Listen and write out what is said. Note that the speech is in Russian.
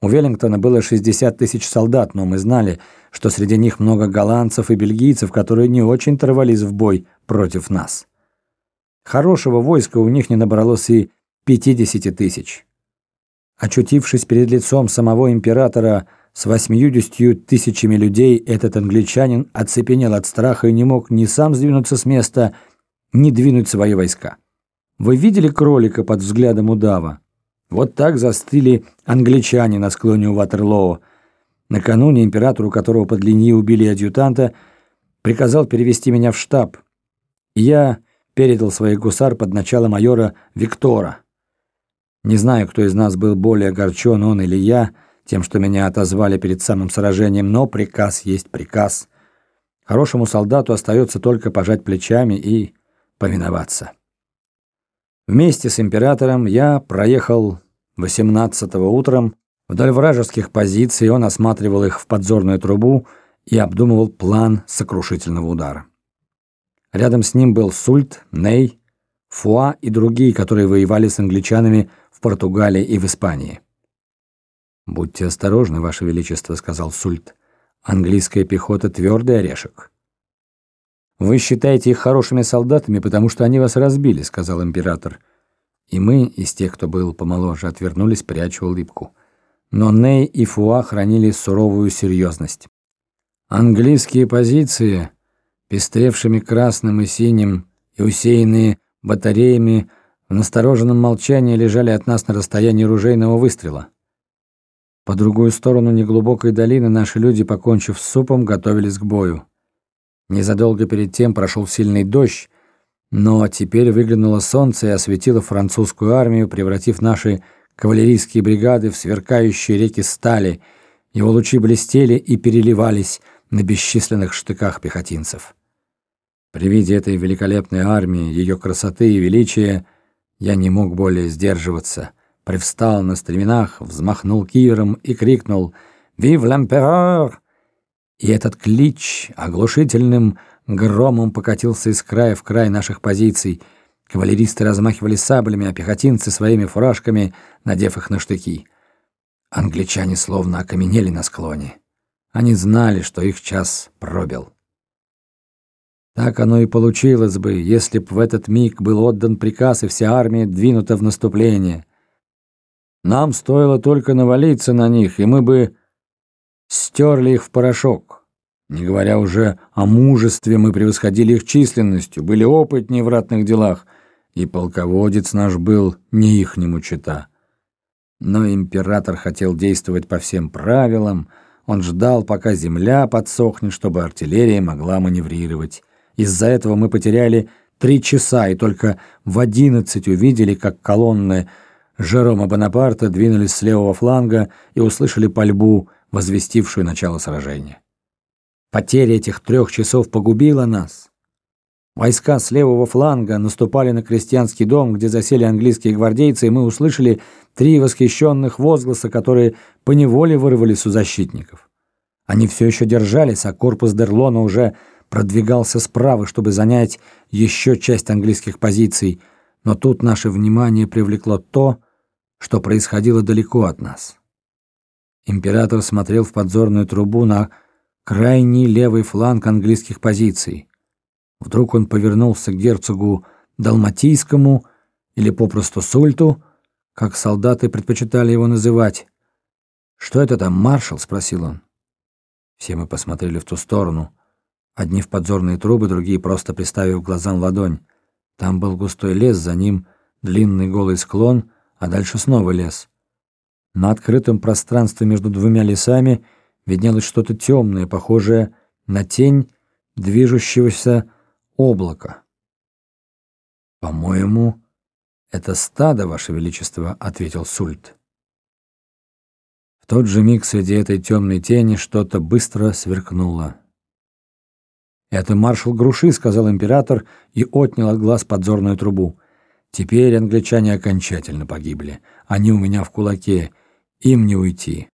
У Веллингтона было 60 тысяч солдат, но мы знали, что среди них много голландцев и бельгийцев, которые не очень рвались в бой против нас. Хорошего войска у них не набралось и 50 тысяч. Очутившись перед лицом самого императора с 80 тысячами людей, этот англичанин оцепенел от страха и не мог ни сам сдвинуться с места, ни двинуть свои войска. Вы видели кролика под взглядом удава? Вот так застыли англичане на склоне у Ватерлоо. Накануне император, у которого под линии убили адъютанта, приказал перевести меня в штаб. Я передал своих гусар под начало майора Виктора. Не знаю, кто из нас был более огорчен, он или я, тем, что меня отозвали перед самым сражением, но приказ есть приказ. Хорошему солдату остается только пожать плечами и повиноваться. Вместе с императором я проехал 18-го утром вдоль вражеских позиций, он осматривал их в подзорную трубу и обдумывал план сокрушительного удара. Рядом с ним был Сульт, Ней, Фуа и другие, которые воевали с англичанами в Португалии и в Испании. «Будьте осторожны, Ваше Величество», — сказал Сульт. «Английская пехота — твердый орешек». «Вы считаете их хорошими солдатами, потому что они вас разбили», — сказал император. И мы, из тех, кто был помоложе, отвернулись, пряча улыбку. Но Ней и Фуа хранили суровую серьезность. Английские позиции, пестревшими красным и синим и усеянные батареями, в настороженном молчании лежали от нас на расстоянии ружейного выстрела. По другую сторону неглубокой долины наши люди, покончив с супом, готовились к бою. Незадолго перед тем прошел сильный дождь, но теперь выглянуло солнце и осветило французскую армию, превратив наши кавалерийские бригады в сверкающие реки стали. Его лучи блестели и переливались на бесчисленных штыках пехотинцев. При виде этой великолепной армии, ее красоты и величия, я не мог более сдерживаться. Привстал на стременах, взмахнул кивером и крикнул «Вив l'Empereur!» И этот клич оглушительным громом покатился из края в край наших позиций. Кавалеристы размахивали саблями, а пехотинцы своими фуражками, надев их на штыки. Англичане словно окаменели на склоне. Они знали, что их час пробил. Так оно и получилось бы, если б в этот миг был отдан приказ, и вся армия двинута в наступление. Нам стоило только навалиться на них, и мы бы стерли их в порошок. Не говоря уже о мужестве, мы превосходили их численностью, были опытнее в ратных делах, и полководец наш был не ихнему чета. Но император хотел действовать по всем правилам, он ждал, пока земля подсохнет, чтобы артиллерия могла маневрировать. Из-за этого мы потеряли три часа и только в одиннадцать увидели, как колонны Жерома Бонапарта двинулись с левого фланга и услышали пальбу, возвестившую начало сражения. Потеря этих трех часов погубила нас. Войска с левого фланга наступали на крестьянский дом, где засели английские гвардейцы, и мы услышали три восхищенных возгласа, которые поневоле вырвались у защитников. Они все еще держались, а корпус Дерлона уже продвигался справа, чтобы занять еще часть английских позиций, но тут наше внимание привлекло то, что происходило далеко от нас. Император смотрел в подзорную трубу на крайний левый фланг английских позиций. Вдруг он повернулся к герцогу Далматийскому или попросту Сульту, как солдаты предпочитали его называть. «Что это там, маршал?» — спросил он. Все мы посмотрели в ту сторону. Одни в подзорные трубы, другие просто приставив глазам ладонь. Там был густой лес, за ним длинный голый склон, а дальше снова лес. На открытом пространстве между двумя лесами — виднелось что-то темное, похожее на тень движущегося облака. «По-моему, это стадо, Ваше Величество», — ответил Сульт. В тот же миг среди этой темной тени что-то быстро сверкнуло. «Это маршал Груши», — сказал император и отнял от глаз подзорную трубу. «Теперь англичане окончательно погибли. Они у меня в кулаке. Им не уйти».